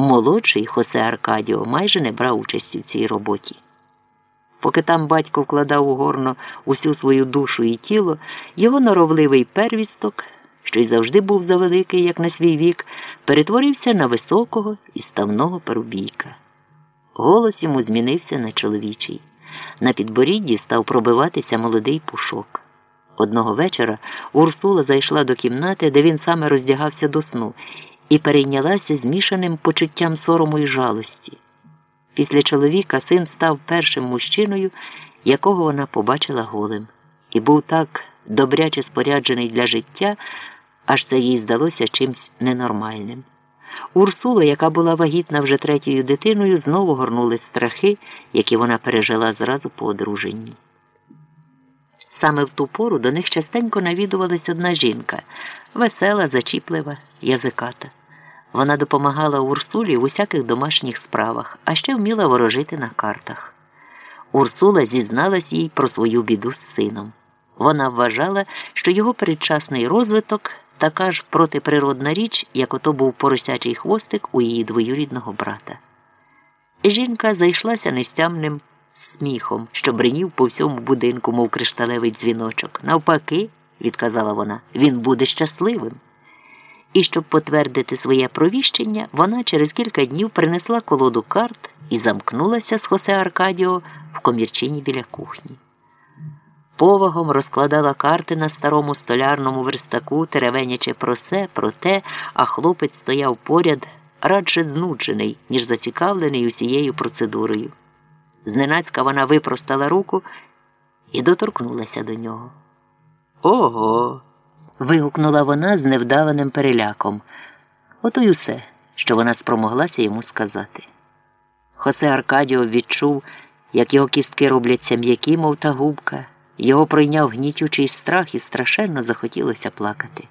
Молодший Хосе Аркадіо майже не брав участі в цій роботі. Поки там батько вкладав у горно усю свою душу і тіло, його норовливий первісток, що й завжди був завеликий, як на свій вік, перетворився на високого і ставного парубійка. Голос йому змінився на чоловічий. На підборідді став пробиватися молодий пушок. Одного вечора Урсула зайшла до кімнати, де він саме роздягався до сну, і перейнялася змішаним почуттям сорому і жалості. Після чоловіка син став першим мужчиною, якого вона побачила голим, і був так добряче споряджений для життя, аж це їй здалося чимсь ненормальним. Урсула, яка була вагітна вже третьою дитиною, знову горнули страхи, які вона пережила зразу по одруженні. Саме в ту пору до них частенько навідувалась одна жінка весела, зачіплива, язиката. Вона допомагала Урсулі в усяких домашніх справах, а ще вміла ворожити на картах. Урсула зізналась їй про свою біду з сином. Вона вважала, що його передчасний розвиток така ж протиприродна річ, як ото був поросячий хвостик у її двоюрідного брата. Жінка зайшлася нестямним сміхом, що бринів по всьому будинку, мов кришталевий дзвіночок. Навпаки, відказала вона, він буде щасливим. І щоб потвердити своє провіщення, вона через кілька днів принесла колоду карт і замкнулася з Хосе Аркадіо в комірчині біля кухні. Повагом розкладала карти на старому столярному верстаку, теревенячи про се, про те, а хлопець стояв поряд, радше знуджений, ніж зацікавлений усією процедурою. Зненацька вона випростала руку і доторкнулася до нього. Ого. Вигукнула вона з невдаваним переляком. Ото й усе, що вона спромоглася йому сказати. Хосе Аркадіо відчув, як його кістки робляться м'які, мов та губка. Його пройняв гнітючий страх і страшенно захотілося плакати.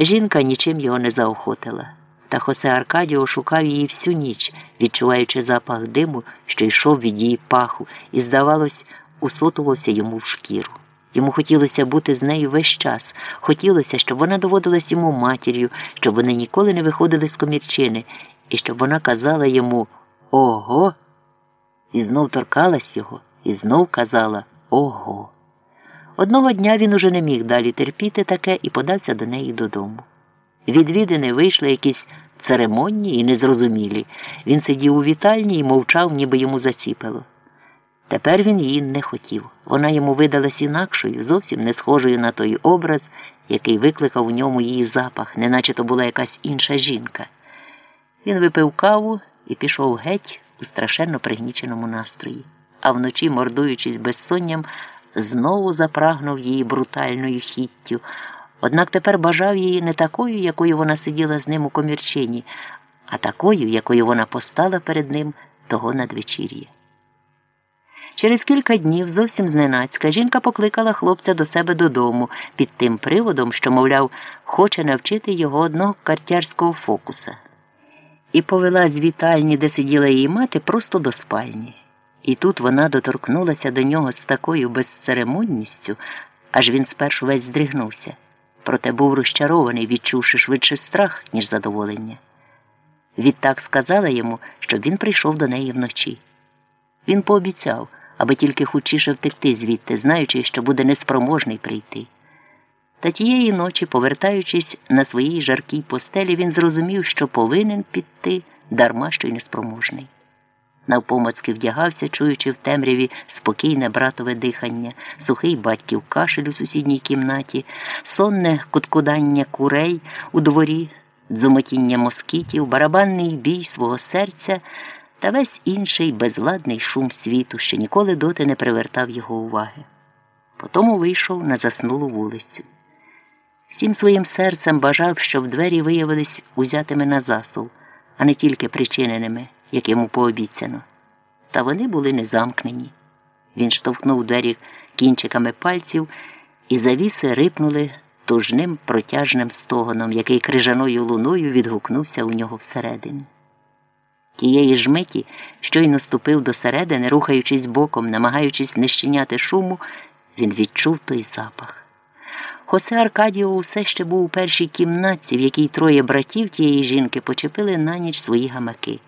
Жінка нічим його не заохотила, та Хосе Аркадіо шукав її всю ніч, відчуваючи запах диму, що йшов від її паху, і, здавалось, усотувався йому в шкіру. Йому хотілося бути з нею весь час, хотілося, щоб вона доводилась йому матір'ю, щоб вони ніколи не виходили з комірчини, і щоб вона казала йому Ого. І знов торкалась його, і знов казала Ого. Одного дня він уже не міг далі терпіти таке і подався до неї додому. Відвідини вийшли якісь церемонні і незрозумілі. Він сидів у вітальні і мовчав, ніби йому заціпило. Тепер він її не хотів. Вона йому видалась інакшою, зовсім не схожою на той образ, який викликав у ньому її запах, неначе то була якась інша жінка. Він випив каву і пішов геть у страшенно пригніченому настрої, а вночі, мордуючись безсонням, знову запрагнув її брутальною хіттю. Однак тепер бажав її не такою, якою вона сиділа з ним у комірчині, а такою, якою вона постала перед ним того надвечір'я. Через кілька днів, зовсім зненацька, жінка покликала хлопця до себе додому під тим приводом, що, мовляв, хоче навчити його одного картярського фокуса, і повела з вітальні, де сиділа її мати, просто до спальні. І тут вона доторкнулася до нього з такою безцеремонністю, аж він спершу весь здригнувся, проте був розчарований, відчувши швидше страх, ніж задоволення. Відтак сказала йому, щоб він прийшов до неї вночі. Він пообіцяв аби тільки хучіше втекти звідти, знаючи, що буде неспроможний прийти. Та тієї ночі, повертаючись на своїй жаркій постелі, він зрозумів, що повинен піти, дарма що й неспроможний. Навпомацки вдягався, чуючи в темряві спокійне братове дихання, сухий батьків кашель у сусідній кімнаті, сонне куткудання курей у дворі, дзомотіння москітів, барабанний бій свого серця та весь інший безладний шум світу, що ніколи доти не привертав його уваги. Потому вийшов на заснулу вулицю. Всім своїм серцем бажав, щоб двері виявились узятими на засув, а не тільки причиненими, як йому пообіцяно. Та вони були не замкнені. Він штовхнув двері кінчиками пальців, і завіси рипнули тужним протяжним стогоном, який крижаною луною відгукнувся у нього всередині. Тієї ж миті щойно ступив до середини, рухаючись боком, намагаючись не щиняти шуму, він відчув той запах. Хосе Аркадіо усе ще був у першій кімнатці, в якій троє братів тієї жінки почепили на ніч свої гамаки.